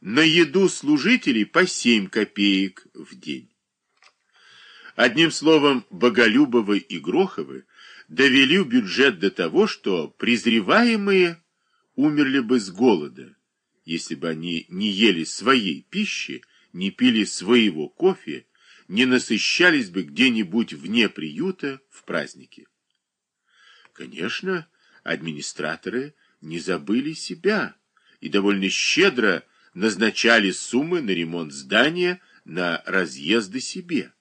на еду служителей по 7 копеек в день. Одним словом, Боголюбовы и Гроховы довели бюджет до того, что презреваемые умерли бы с голода, если бы они не ели своей пищи, не пили своего кофе, не насыщались бы где-нибудь вне приюта в праздники. Конечно, администраторы не забыли себя и довольно щедро назначали суммы на ремонт здания, на разъезды себе.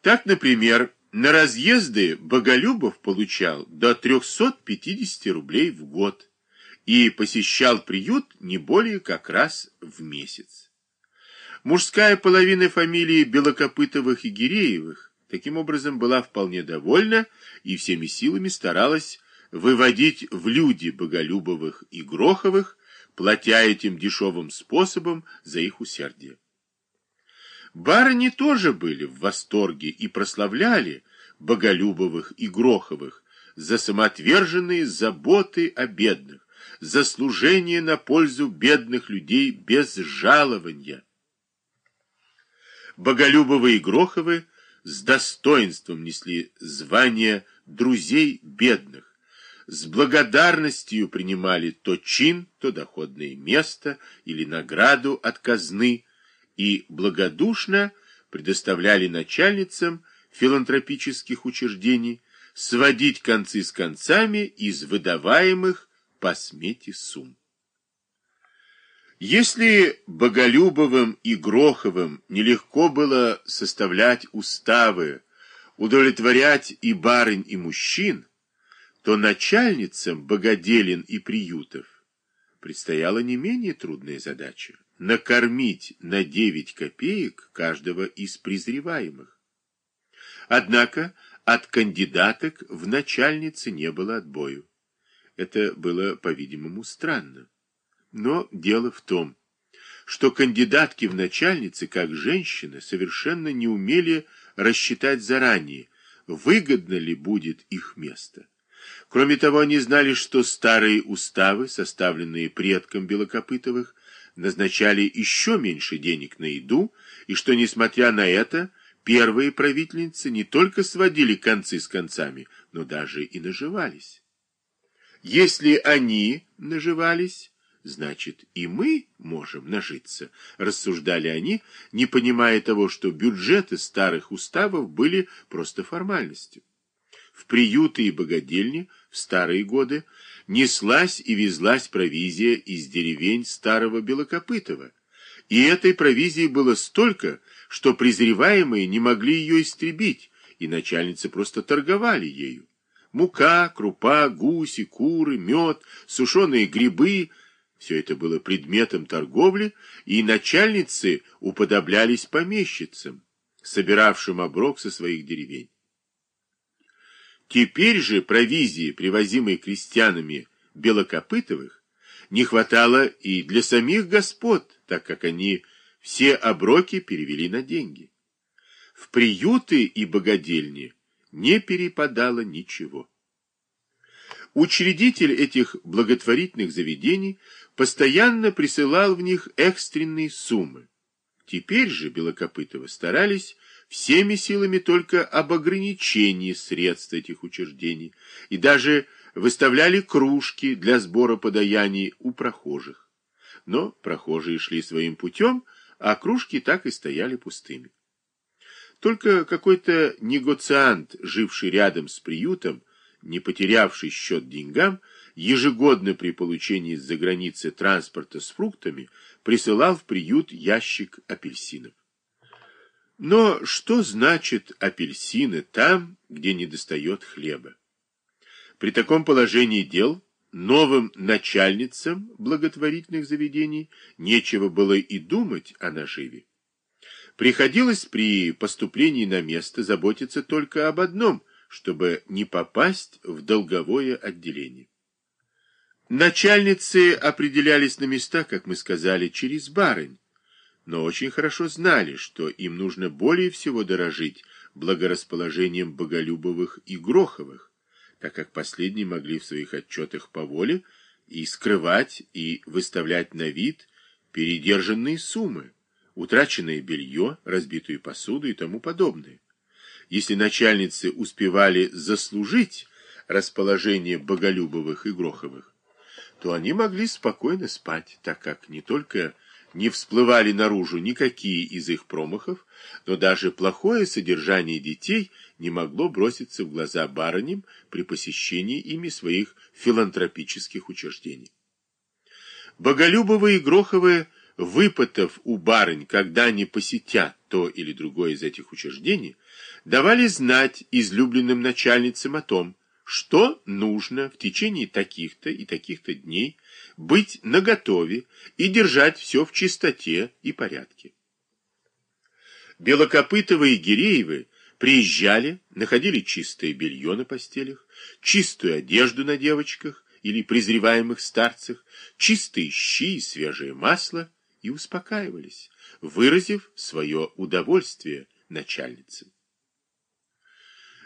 Так, например, на разъезды Боголюбов получал до 350 рублей в год и посещал приют не более как раз в месяц. Мужская половина фамилии Белокопытовых и Гиреевых таким образом была вполне довольна и всеми силами старалась выводить в люди Боголюбовых и Гроховых, платя этим дешевым способом за их усердие. Барыни тоже были в восторге и прославляли Боголюбовых и Гроховых за самоотверженные заботы о бедных, за служение на пользу бедных людей без жалования. Боголюбовы и Гроховы с достоинством несли звание друзей бедных, с благодарностью принимали то чин, то доходное место или награду от казны, и благодушно предоставляли начальницам филантропических учреждений сводить концы с концами из выдаваемых по смете сумм. Если Боголюбовым и Гроховым нелегко было составлять уставы, удовлетворять и барынь, и мужчин, то начальницам богоделин и приютов предстояла не менее трудная задача накормить на 9 копеек каждого из презреваемых. Однако от кандидаток в начальнице не было отбою. Это было, по-видимому, странно. Но дело в том, что кандидатки в начальницы, как женщины, совершенно не умели рассчитать заранее, выгодно ли будет их место. Кроме того, они знали, что старые уставы, составленные предком Белокопытовых, назначали еще меньше денег на еду, и что, несмотря на это, первые правительницы не только сводили концы с концами, но даже и наживались. Если они наживались, значит и мы можем нажиться, рассуждали они, не понимая того, что бюджеты старых уставов были просто формальностью. В приюты и богадельни в старые годы неслась и везлась провизия из деревень старого Белокопытова, и этой провизии было столько, что презреваемые не могли ее истребить, и начальницы просто торговали ею. Мука, крупа, гуси, куры, мед, сушеные грибы — все это было предметом торговли, и начальницы уподоблялись помещицам, собиравшим оброк со своих деревень. Теперь же провизии, привозимой крестьянами Белокопытовых, не хватало и для самих господ, так как они все оброки перевели на деньги. В приюты и богадельни не перепадало ничего. Учредитель этих благотворительных заведений постоянно присылал в них экстренные суммы. Теперь же Белокопытовы старались всеми силами только об ограничении средств этих учреждений и даже выставляли кружки для сбора подаяний у прохожих. Но прохожие шли своим путем, а кружки так и стояли пустыми. Только какой-то негоциант, живший рядом с приютом, не потерявший счет деньгам, ежегодно при получении из-за границы транспорта с фруктами присылал в приют ящик апельсинов. Но что значит апельсины там, где недостает хлеба? При таком положении дел новым начальницам благотворительных заведений нечего было и думать о наживе. Приходилось при поступлении на место заботиться только об одном, чтобы не попасть в долговое отделение. Начальницы определялись на места, как мы сказали, через барынь, но очень хорошо знали, что им нужно более всего дорожить благорасположением Боголюбовых и Гроховых, так как последние могли в своих отчетах по воле и скрывать, и выставлять на вид передержанные суммы, утраченное белье, разбитую посуду и тому подобное. Если начальницы успевали заслужить расположение Боголюбовых и Гроховых, то они могли спокойно спать, так как не только не всплывали наружу никакие из их промахов, но даже плохое содержание детей не могло броситься в глаза барыням при посещении ими своих филантропических учреждений. Боголюбовы и Гроховы выпытав у барынь, когда они посетят то или другое из этих учреждений, давали знать излюбленным начальницам о том, что нужно в течение таких-то и таких-то дней быть наготове и держать все в чистоте и порядке. Белокопытовы и Гиреевы приезжали, находили чистое белье на постелях, чистую одежду на девочках или презреваемых старцах, чистые щи и свежее масло – и успокаивались, выразив свое удовольствие начальницам.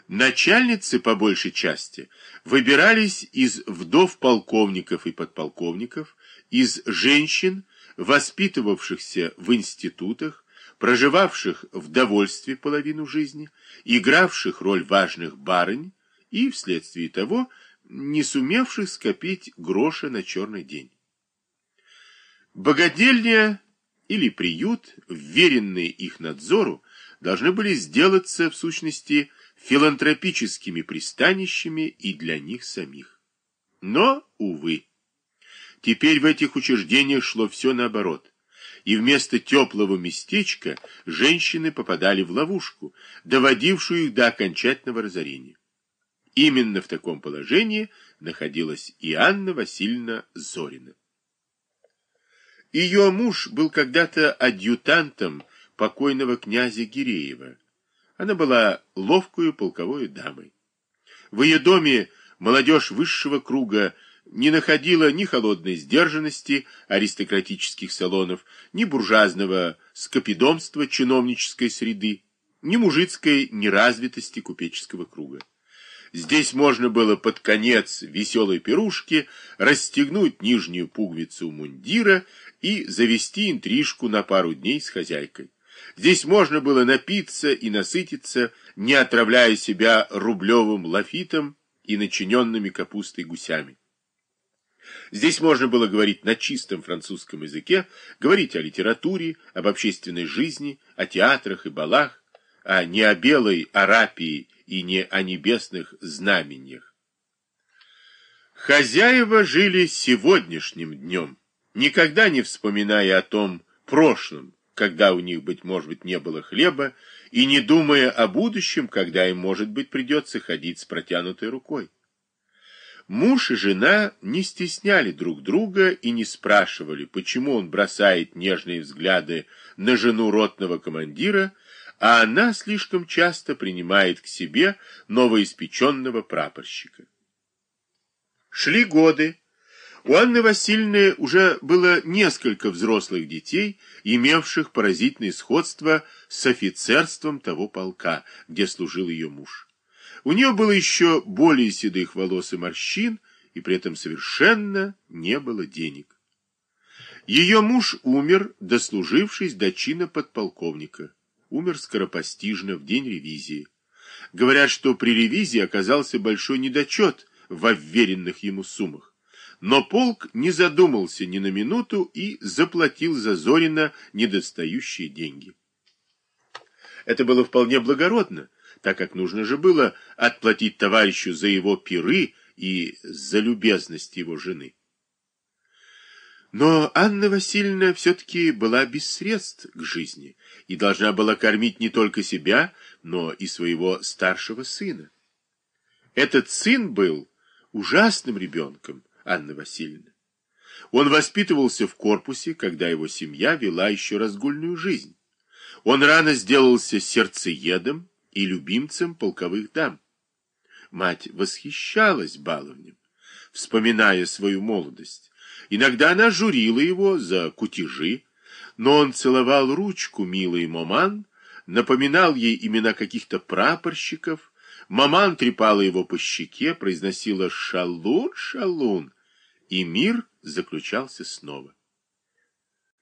Начальницы, по большей части, выбирались из вдов полковников и подполковников, из женщин, воспитывавшихся в институтах, проживавших в довольстве половину жизни, игравших роль важных барынь и, вследствие того, не сумевших скопить гроша на черный день. Богодельня или приют, вверенные их надзору, должны были сделаться, в сущности, филантропическими пристанищами и для них самих. Но, увы, теперь в этих учреждениях шло все наоборот. И вместо теплого местечка женщины попадали в ловушку, доводившую их до окончательного разорения. Именно в таком положении находилась и Анна Васильевна Зорина. Ее муж был когда-то адъютантом покойного князя Гиреева. Она была ловкую полковой дамой. В ее доме молодежь высшего круга не находила ни холодной сдержанности аристократических салонов, ни буржуазного скопидомства чиновнической среды, ни мужицкой неразвитости купеческого круга. Здесь можно было под конец веселой пирушки расстегнуть нижнюю пуговицу мундира и завести интрижку на пару дней с хозяйкой. Здесь можно было напиться и насытиться, не отравляя себя рублевым лафитом и начиненными капустой гусями. Здесь можно было говорить на чистом французском языке, говорить о литературе, об общественной жизни, о театрах и балах, а не о белой арапии и не о небесных знамениях. Хозяева жили сегодняшним днем, никогда не вспоминая о том прошлом, когда у них, быть может, не было хлеба, и не думая о будущем, когда им, может быть, придется ходить с протянутой рукой. Муж и жена не стесняли друг друга и не спрашивали, почему он бросает нежные взгляды на жену ротного командира, а она слишком часто принимает к себе новоиспеченного прапорщика. Шли годы. У Анны Васильевны уже было несколько взрослых детей, имевших поразительное сходство с офицерством того полка, где служил ее муж. У нее было еще более седых волос и морщин, и при этом совершенно не было денег. Ее муж умер, дослужившись до чина подполковника умер скоропостижно в день ревизии. Говорят, что при ревизии оказался большой недочет в вверенных ему суммах. Но полк не задумался ни на минуту и заплатил за Зорина недостающие деньги. Это было вполне благородно, так как нужно же было отплатить товарищу за его пиры и за любезность его жены. Но Анна Васильевна все-таки была без средств к жизни и должна была кормить не только себя, но и своего старшего сына. Этот сын был ужасным ребенком Анны Васильевны. Он воспитывался в корпусе, когда его семья вела еще разгульную жизнь. Он рано сделался сердцеедом и любимцем полковых дам. Мать восхищалась баловнем, вспоминая свою молодость Иногда она журила его за кутежи, но он целовал ручку милой Моман, напоминал ей имена каких-то прапорщиков, Маман трепала его по щеке, произносила «Шалун, шалун», и мир заключался снова.